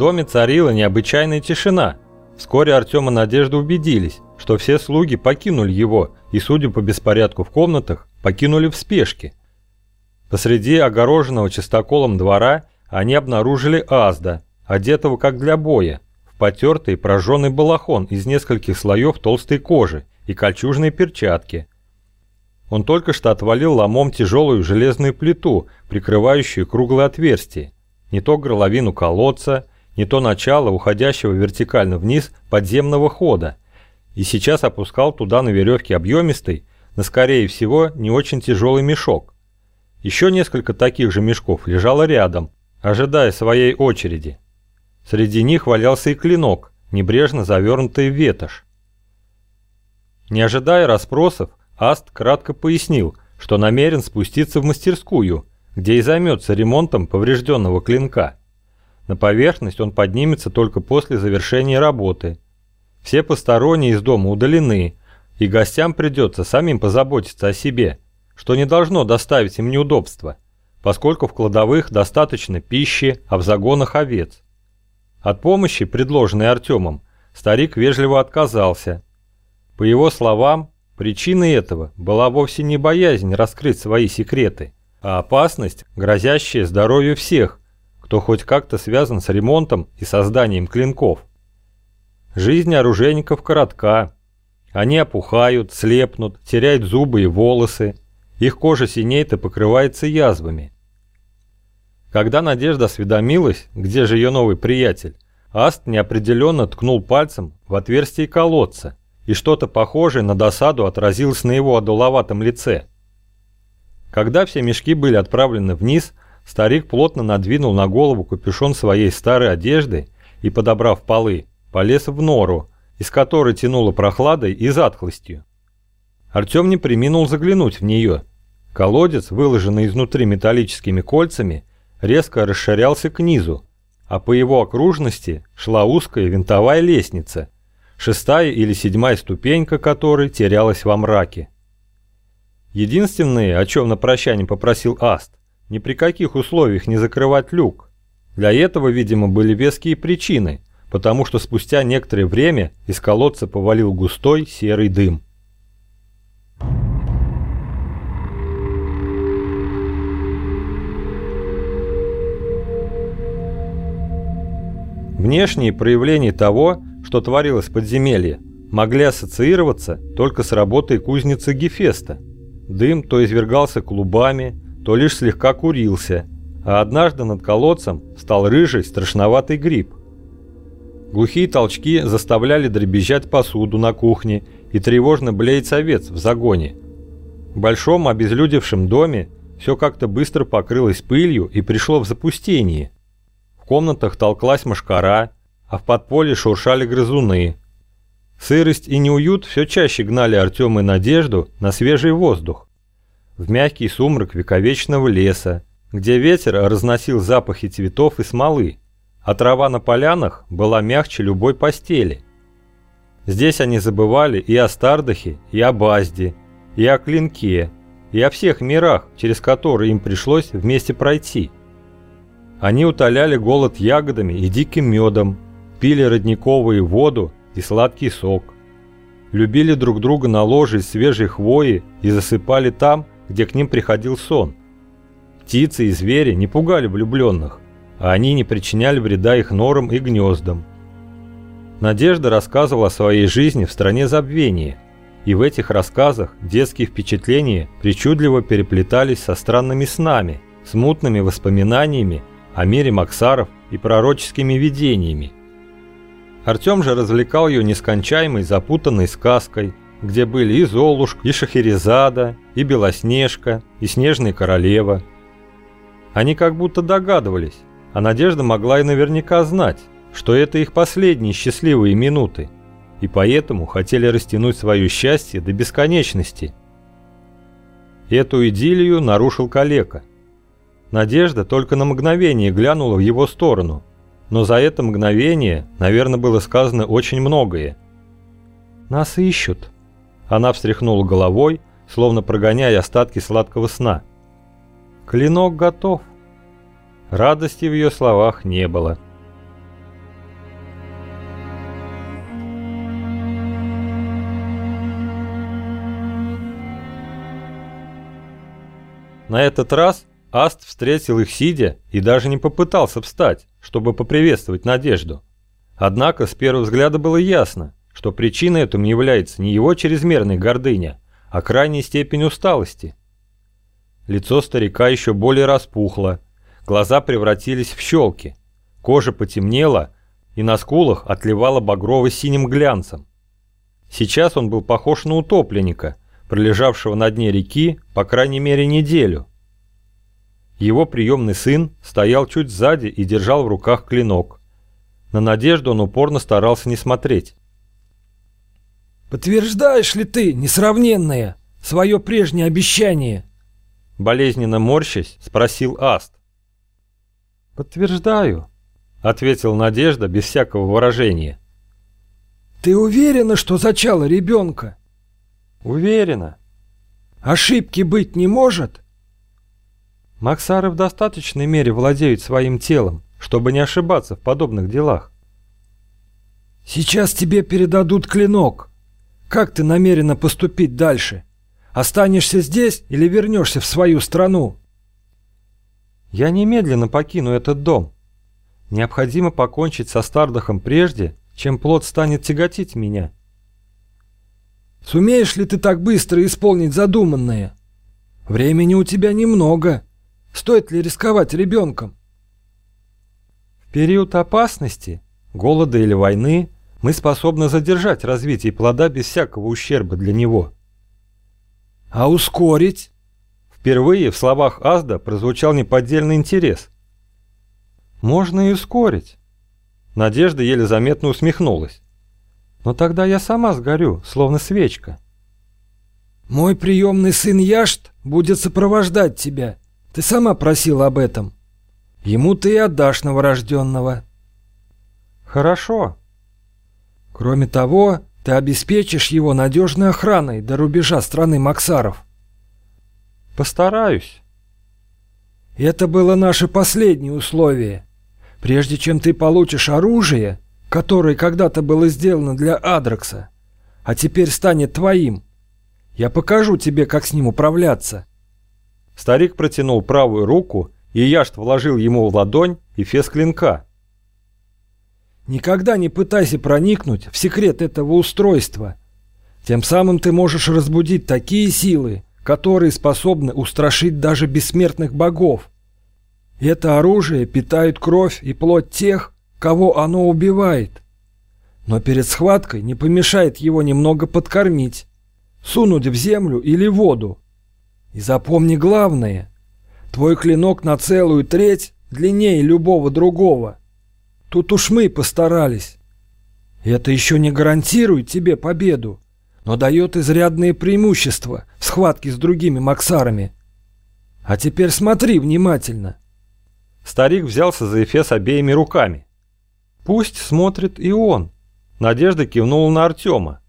доме царила необычайная тишина. Вскоре Артем и Надежда убедились, что все слуги покинули его и, судя по беспорядку в комнатах, покинули в спешке. Посреди огороженного чистоколом двора они обнаружили Азда, одетого как для боя, в потертый прожженный балахон из нескольких слоев толстой кожи и кольчужные перчатки. Он только что отвалил ломом тяжелую железную плиту, прикрывающую круглое отверстие, не то горловину колодца, не то начало уходящего вертикально вниз подземного хода, и сейчас опускал туда на веревке объемистый, но скорее всего не очень тяжелый мешок. Еще несколько таких же мешков лежало рядом, ожидая своей очереди. Среди них валялся и клинок, небрежно завернутый в ветошь. Не ожидая расспросов, Аст кратко пояснил, что намерен спуститься в мастерскую, где и займется ремонтом поврежденного клинка. На поверхность он поднимется только после завершения работы. Все посторонние из дома удалены, и гостям придется самим позаботиться о себе, что не должно доставить им неудобства, поскольку в кладовых достаточно пищи, а в загонах овец. От помощи, предложенной Артемом, старик вежливо отказался. По его словам, причиной этого была вовсе не боязнь раскрыть свои секреты, а опасность, грозящая здоровью всех, кто хоть как-то связан с ремонтом и созданием клинков. Жизнь оружейников коротка, они опухают, слепнут, теряют зубы и волосы. Их кожа синеет и покрывается язвами. Когда Надежда осведомилась, где же ее новый приятель, Аст неопределенно ткнул пальцем в отверстие колодца, и что-то похожее на досаду отразилось на его одуловатом лице. Когда все мешки были отправлены вниз, старик плотно надвинул на голову капюшон своей старой одежды и, подобрав полы, полез в нору, из которой тянуло прохладой и затхлостью. Артем не приминул заглянуть в нее. Колодец, выложенный изнутри металлическими кольцами, резко расширялся к низу, а по его окружности шла узкая винтовая лестница, шестая или седьмая ступенька которой терялась во мраке. Единственное, о чем на прощание попросил Аст, ни при каких условиях не закрывать люк. Для этого, видимо, были веские причины – потому что спустя некоторое время из колодца повалил густой серый дым. Внешние проявления того, что творилось в подземелье, могли ассоциироваться только с работой кузницы Гефеста. Дым то извергался клубами, то лишь слегка курился, а однажды над колодцем стал рыжий страшноватый гриб. Глухие толчки заставляли дребезжать посуду на кухне и тревожно блеять овец в загоне. В большом обезлюдевшем доме все как-то быстро покрылось пылью и пришло в запустение. В комнатах толклась мошкара, а в подполье шуршали грызуны. Сырость и неуют все чаще гнали Артема и Надежду на свежий воздух. В мягкий сумрак вековечного леса, где ветер разносил запахи цветов и смолы а трава на полянах была мягче любой постели. Здесь они забывали и о Стардахе, и о Базде, и о Клинке, и о всех мирах, через которые им пришлось вместе пройти. Они утоляли голод ягодами и диким медом, пили родниковую воду и сладкий сок. Любили друг друга на ложе из свежей хвои и засыпали там, где к ним приходил сон. Птицы и звери не пугали влюбленных, а они не причиняли вреда их норам и гнездам. Надежда рассказывала о своей жизни в стране забвения, и в этих рассказах детские впечатления причудливо переплетались со странными снами, смутными воспоминаниями о мире Максаров и пророческими видениями. Артем же развлекал ее нескончаемой запутанной сказкой, где были и Золушка, и Шахерезада, и Белоснежка, и Снежная Королева. Они как будто догадывались, а Надежда могла и наверняка знать, что это их последние счастливые минуты, и поэтому хотели растянуть свое счастье до бесконечности. Эту идиллию нарушил калека. Надежда только на мгновение глянула в его сторону, но за это мгновение, наверное, было сказано очень многое. «Нас ищут». Она встряхнула головой, словно прогоняя остатки сладкого сна. «Клинок готов!» Радости в ее словах не было. На этот раз Аст встретил их сидя и даже не попытался встать, чтобы поприветствовать Надежду. Однако с первого взгляда было ясно, что причиной этому является не его чрезмерная гордыня, а крайняя степень усталости. Лицо старика еще более распухло, глаза превратились в щелки, кожа потемнела и на скулах отливала багрово-синим глянцем. Сейчас он был похож на утопленника, пролежавшего на дне реки по крайней мере неделю. Его приемный сын стоял чуть сзади и держал в руках клинок. На надежду он упорно старался не смотреть. «Подтверждаешь ли ты, несравненное, свое прежнее обещание?» Болезненно морщась, спросил Аст. «Подтверждаю», — ответил Надежда без всякого выражения. «Ты уверена, что зачала ребенка?» «Уверена». «Ошибки быть не может?» Максары в достаточной мере владеют своим телом, чтобы не ошибаться в подобных делах. «Сейчас тебе передадут клинок. Как ты намерена поступить дальше? Останешься здесь или вернешься в свою страну?» «Я немедленно покину этот дом. Необходимо покончить со Стардахом прежде, чем плод станет тяготить меня». «Сумеешь ли ты так быстро исполнить задуманное? Времени у тебя немного». Стоит ли рисковать ребенком? В период опасности, голода или войны мы способны задержать развитие плода без всякого ущерба для него. А ускорить? Впервые в словах Азда прозвучал неподдельный интерес. Можно и ускорить. Надежда еле заметно усмехнулась. Но тогда я сама сгорю, словно свечка. Мой приемный сын Яшт будет сопровождать тебя ты сама просила об этом. Ему ты и отдашь новорожденного. Хорошо. Кроме того, ты обеспечишь его надежной охраной до рубежа страны Максаров. Постараюсь. Это было наше последнее условие. Прежде чем ты получишь оружие, которое когда-то было сделано для Адрекса, а теперь станет твоим, я покажу тебе, как с ним управляться. Старик протянул правую руку, и Яшт вложил ему в ладонь эфес клинка. «Никогда не пытайся проникнуть в секрет этого устройства. Тем самым ты можешь разбудить такие силы, которые способны устрашить даже бессмертных богов. Это оружие питает кровь и плоть тех, кого оно убивает. Но перед схваткой не помешает его немного подкормить, сунуть в землю или воду, и запомни главное. Твой клинок на целую треть длиннее любого другого. Тут уж мы постарались. Это еще не гарантирует тебе победу, но дает изрядные преимущества в схватке с другими максарами. А теперь смотри внимательно. Старик взялся за эфес обеими руками. Пусть смотрит и он. Надежда кивнула на Артема.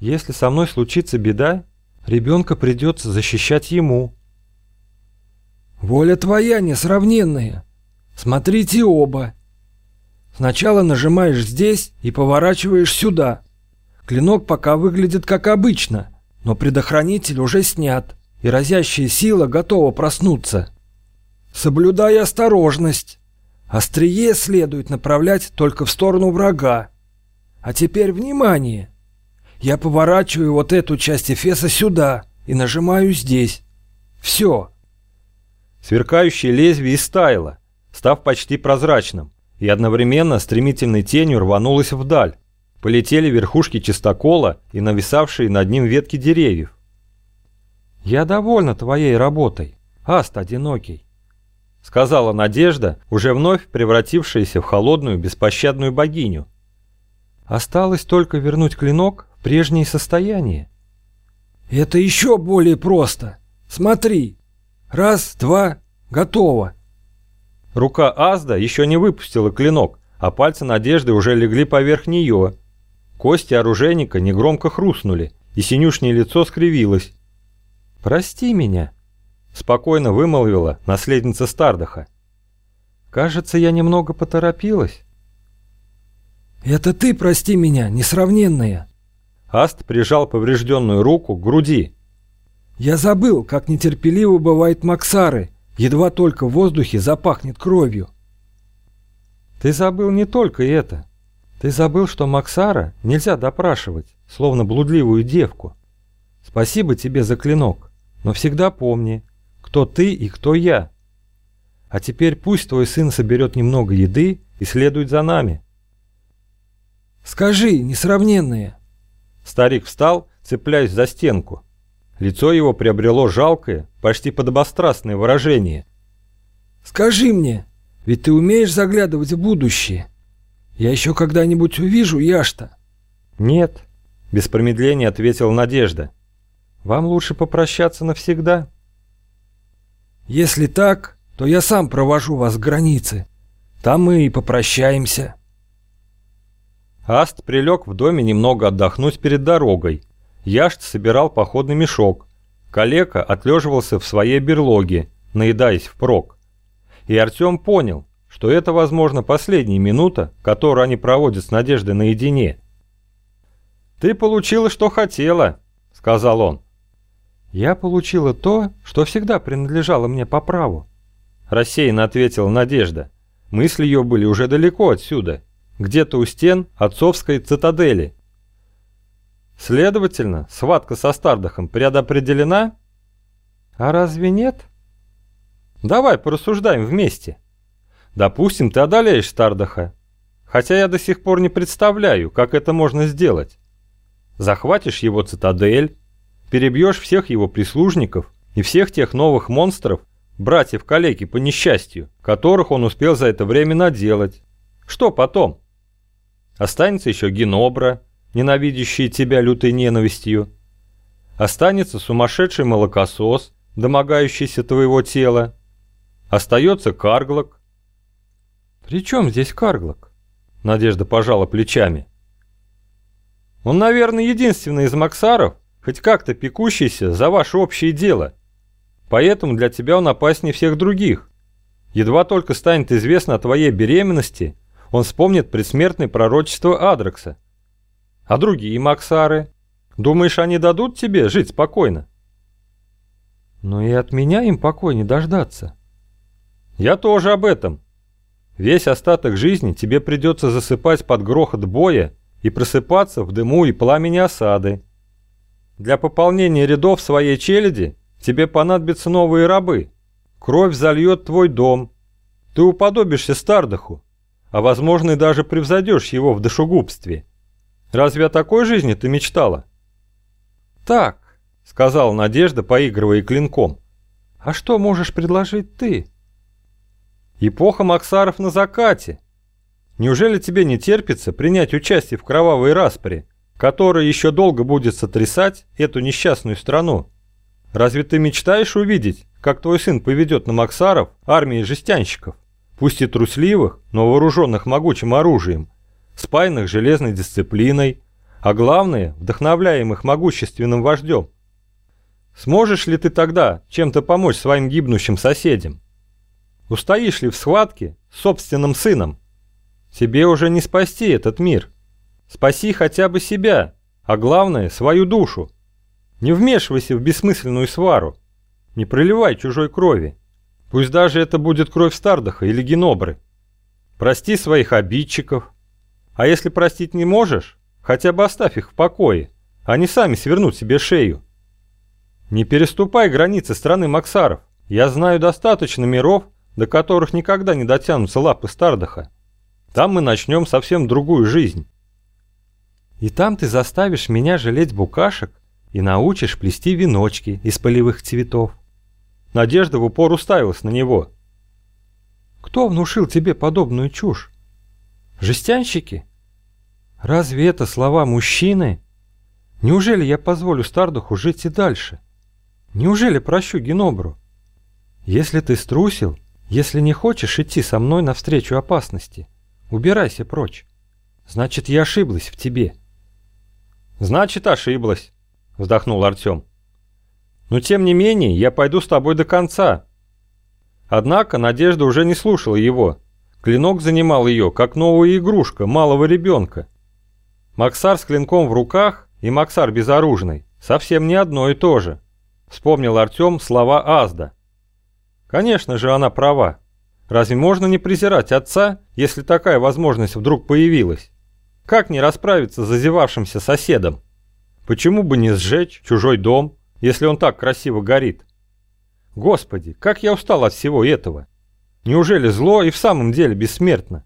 Если со мной случится беда, Ребенка придется защищать ему. Воля твоя несравненная. Смотрите оба. Сначала нажимаешь здесь и поворачиваешь сюда. Клинок пока выглядит как обычно, но предохранитель уже снят, и разящая сила готова проснуться. Соблюдай осторожность. Острие следует направлять только в сторону врага. А теперь внимание! Я поворачиваю вот эту часть эфеса сюда и нажимаю здесь. Все. Сверкающее лезвие истаяло, став почти прозрачным, и одновременно стремительной тенью рванулось вдаль. Полетели верхушки чистокола и нависавшие над ним ветки деревьев. «Я довольна твоей работой, Аст одинокий», — сказала Надежда, уже вновь превратившаяся в холодную беспощадную богиню. «Осталось только вернуть клинок прежнее состояние. Это еще более просто. Смотри. Раз, два, готово. Рука Азда еще не выпустила клинок, а пальцы Надежды уже легли поверх нее. Кости оружейника негромко хрустнули, и синюшнее лицо скривилось. «Прости меня», — спокойно вымолвила наследница Стардаха. «Кажется, я немного поторопилась». «Это ты прости меня, несравненная», Аст прижал поврежденную руку к груди. Я забыл, как нетерпеливо бывает Максары, едва только в воздухе запахнет кровью. Ты забыл не только это. Ты забыл, что Максара нельзя допрашивать, словно блудливую девку. Спасибо тебе за клинок, но всегда помни, кто ты и кто я. А теперь пусть твой сын соберет немного еды и следует за нами. Скажи, несравненные. Старик встал, цепляясь за стенку. Лицо его приобрело жалкое, почти подобострастное выражение. Скажи мне, ведь ты умеешь заглядывать в будущее. Я еще когда-нибудь увижу Яшта. Нет, без промедления ответила Надежда. Вам лучше попрощаться навсегда. Если так, то я сам провожу вас к границе. Там мы и попрощаемся. Аст прилег в доме немного отдохнуть перед дорогой. Яшт собирал походный мешок. Калека отлеживался в своей берлоге, наедаясь впрок. И Артем понял, что это, возможно, последняя минута, которую они проводят с Надеждой наедине. «Ты получила, что хотела», — сказал он. «Я получила то, что всегда принадлежало мне по праву», — рассеянно ответила Надежда. Мысли ее были уже далеко отсюда, где-то у стен отцовской цитадели. Следовательно, схватка со Стардахом предопределена? А разве нет? Давай порассуждаем вместе. Допустим, ты одолеешь Стардаха, хотя я до сих пор не представляю, как это можно сделать. Захватишь его цитадель, перебьешь всех его прислужников и всех тех новых монстров, братьев калеки по несчастью, которых он успел за это время наделать. Что потом? Останется еще Генобра, ненавидящий тебя лютой ненавистью. Останется сумасшедший молокосос, домогающийся твоего тела. Остается Карглок. «При чем здесь Карглок?» Надежда пожала плечами. «Он, наверное, единственный из Максаров, хоть как-то пекущийся за ваше общее дело. Поэтому для тебя он опаснее всех других. Едва только станет известно о твоей беременности, он вспомнит предсмертное пророчество Адрекса. А другие Максары? Думаешь, они дадут тебе жить спокойно?» «Но и от меня им покой не дождаться». «Я тоже об этом. Весь остаток жизни тебе придется засыпать под грохот боя и просыпаться в дыму и пламени осады. Для пополнения рядов своей челяди тебе понадобятся новые рабы. Кровь зальет твой дом. Ты уподобишься Стардаху, а возможно и даже превзойдешь его в душегубстве. Разве о такой жизни ты мечтала?» «Так», — сказала Надежда, поигрывая клинком. «А что можешь предложить ты?» Эпоха Максаров на закате. Неужели тебе не терпится принять участие в кровавой распре, которая еще долго будет сотрясать эту несчастную страну? Разве ты мечтаешь увидеть, как твой сын поведет на Максаров армии жестянщиков, пусть и трусливых, но вооруженных могучим оружием, спаянных железной дисциплиной, а главное, вдохновляемых могущественным вождем? Сможешь ли ты тогда чем-то помочь своим гибнущим соседям? Устоишь ли в схватке с собственным сыном? Тебе уже не спасти этот мир. Спаси хотя бы себя, а главное, свою душу. Не вмешивайся в бессмысленную свару. Не проливай чужой крови. Пусть даже это будет кровь Стардаха или Генобры. Прости своих обидчиков. А если простить не можешь, хотя бы оставь их в покое. Они сами свернут себе шею. Не переступай границы страны Максаров. Я знаю достаточно миров, до которых никогда не дотянутся лапы Стардаха. Там мы начнем совсем другую жизнь. И там ты заставишь меня жалеть букашек и научишь плести веночки из полевых цветов. Надежда в упор уставилась на него. Кто внушил тебе подобную чушь? Жестянщики? Разве это слова мужчины? Неужели я позволю Стардуху жить и дальше? Неужели прощу Генобру? Если ты струсил, если не хочешь идти со мной навстречу опасности, убирайся прочь. Значит, я ошиблась в тебе. Значит, ошиблась, вздохнул Артем. Но тем не менее, я пойду с тобой до конца. Однако Надежда уже не слушала его. Клинок занимал ее, как новая игрушка малого ребенка. Максар с клинком в руках и Максар безоружный совсем не одно и то же. Вспомнил Артем слова Азда. Конечно же, она права. Разве можно не презирать отца, если такая возможность вдруг появилась? Как не расправиться с зазевавшимся соседом? Почему бы не сжечь чужой дом, если он так красиво горит? Господи, как я устал от всего этого! Неужели зло и в самом деле бессмертно?